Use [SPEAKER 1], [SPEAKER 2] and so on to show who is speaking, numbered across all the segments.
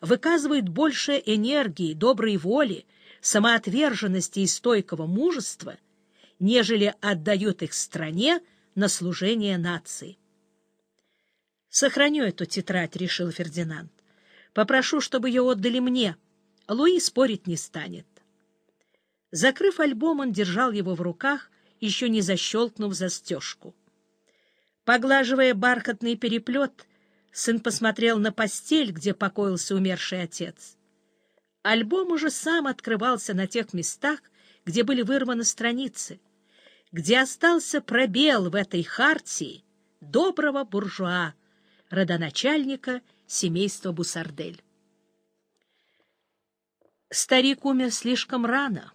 [SPEAKER 1] выказывают больше энергии, доброй воли, самоотверженности и стойкого мужества, нежели отдают их стране на служение нации. «Сохраню эту тетрадь», — решил Фердинанд. «Попрошу, чтобы ее отдали мне. Луи спорить не станет». Закрыв альбом, он держал его в руках, еще не защелкнув застежку. Поглаживая бархатный переплет, сын посмотрел на постель, где покоился умерший отец. Альбом уже сам открывался на тех местах, где были вырваны страницы, где остался пробел в этой хартии доброго буржуа, родоначальника семейства Бусардель. Старик умер слишком рано.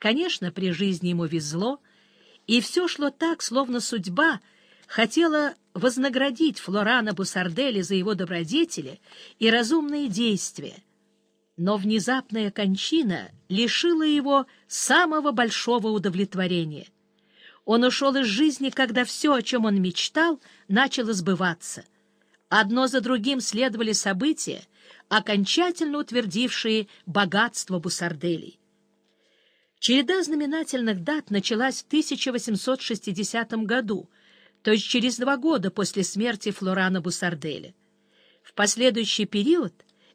[SPEAKER 1] Конечно, при жизни ему везло, и все шло так, словно судьба хотела вознаградить Флорана Бусардели за его добродетели и разумные действия. Но внезапная кончина лишила его самого большого удовлетворения. Он ушел из жизни, когда все, о чем он мечтал, начало сбываться. Одно за другим следовали события, окончательно утвердившие богатство Бусарделей. Череда знаменательных дат началась в 1860 году, то есть через два года после смерти Флорана Бусарделя. В последующий период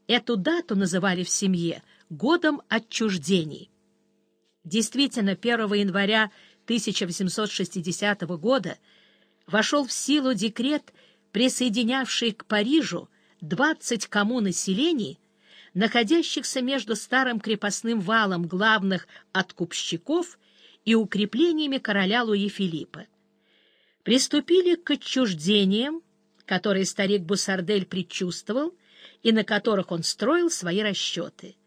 [SPEAKER 1] эту дату называли в семье «годом отчуждений». Действительно, 1 января 1860 года вошел в силу декрет присоединявший к Парижу 20 коммун населений, находящихся между старым крепостным валом главных откупщиков и укреплениями короля Луи Филиппа. Приступили к отчуждениям, которые старик Бусардель предчувствовал и на которых он строил свои расчеты.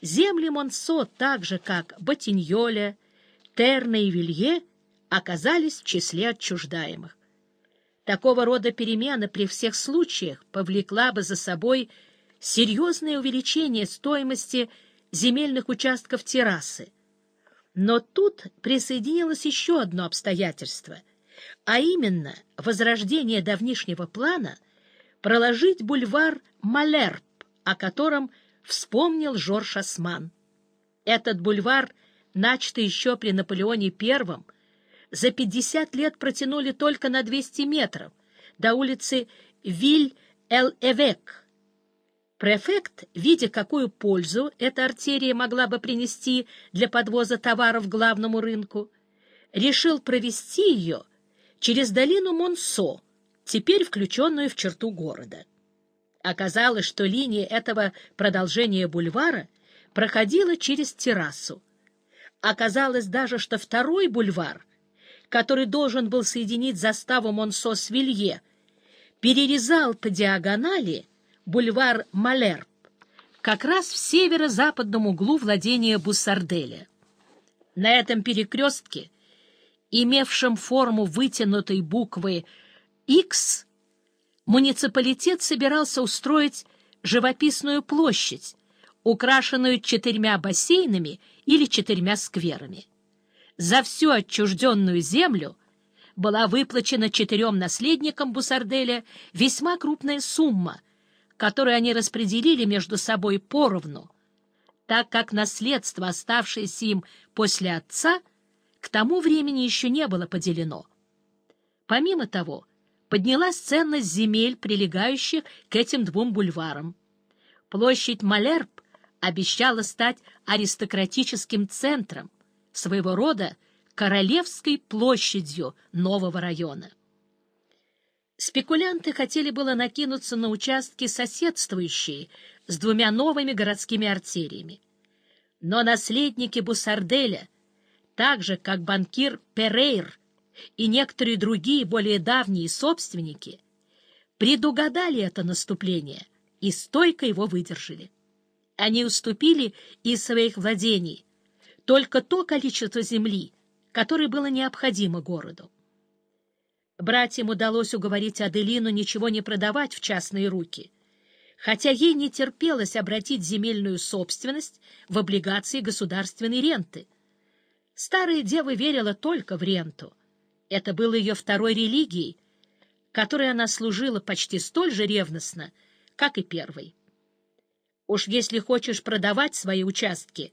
[SPEAKER 1] Земли Монсо, так же как Ботиньоля, Терна и Вилье, оказались в числе отчуждаемых. Такого рода перемена при всех случаях повлекла бы за собой серьезное увеличение стоимости земельных участков террасы. Но тут присоединилось еще одно обстоятельство, а именно возрождение давнишнего плана проложить бульвар Малерб, о котором вспомнил Жорж Осман. Этот бульвар, начатый еще при Наполеоне I, за 50 лет протянули только на 200 метров до улицы Виль-Эл-Эвек. Префект, видя, какую пользу эта артерия могла бы принести для подвоза товаров главному рынку, решил провести ее через долину Монсо, теперь включенную в черту города. Оказалось, что линия этого продолжения бульвара проходила через террасу. Оказалось даже, что второй бульвар — который должен был соединить заставу Монсо с Вилье, перерезал по диагонали бульвар Малерб, как раз в северо-западном углу владения Буссарделя. На этом перекрестке, имевшем форму вытянутой буквы X, муниципалитет собирался устроить живописную площадь, украшенную четырьмя бассейнами или четырьмя скверами. За всю отчужденную землю была выплачена четырем наследникам Бусарделя весьма крупная сумма, которую они распределили между собой поровну, так как наследство, оставшееся им после отца, к тому времени еще не было поделено. Помимо того, поднялась ценность земель, прилегающих к этим двум бульварам. Площадь Малерб обещала стать аристократическим центром, своего рода королевской площадью нового района. Спекулянты хотели было накинуться на участки, соседствующие с двумя новыми городскими артериями. Но наследники Бусарделя, так же как банкир Перейр и некоторые другие более давние собственники, предугадали это наступление и стойко его выдержали. Они уступили из своих владений только то количество земли, которое было необходимо городу. Братьям удалось уговорить Аделину ничего не продавать в частные руки, хотя ей не терпелось обратить земельную собственность в облигации государственной ренты. Старая дева верила только в ренту. Это было ее второй религией, которой она служила почти столь же ревностно, как и первой. Уж если хочешь продавать свои участки —